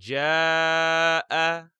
جاء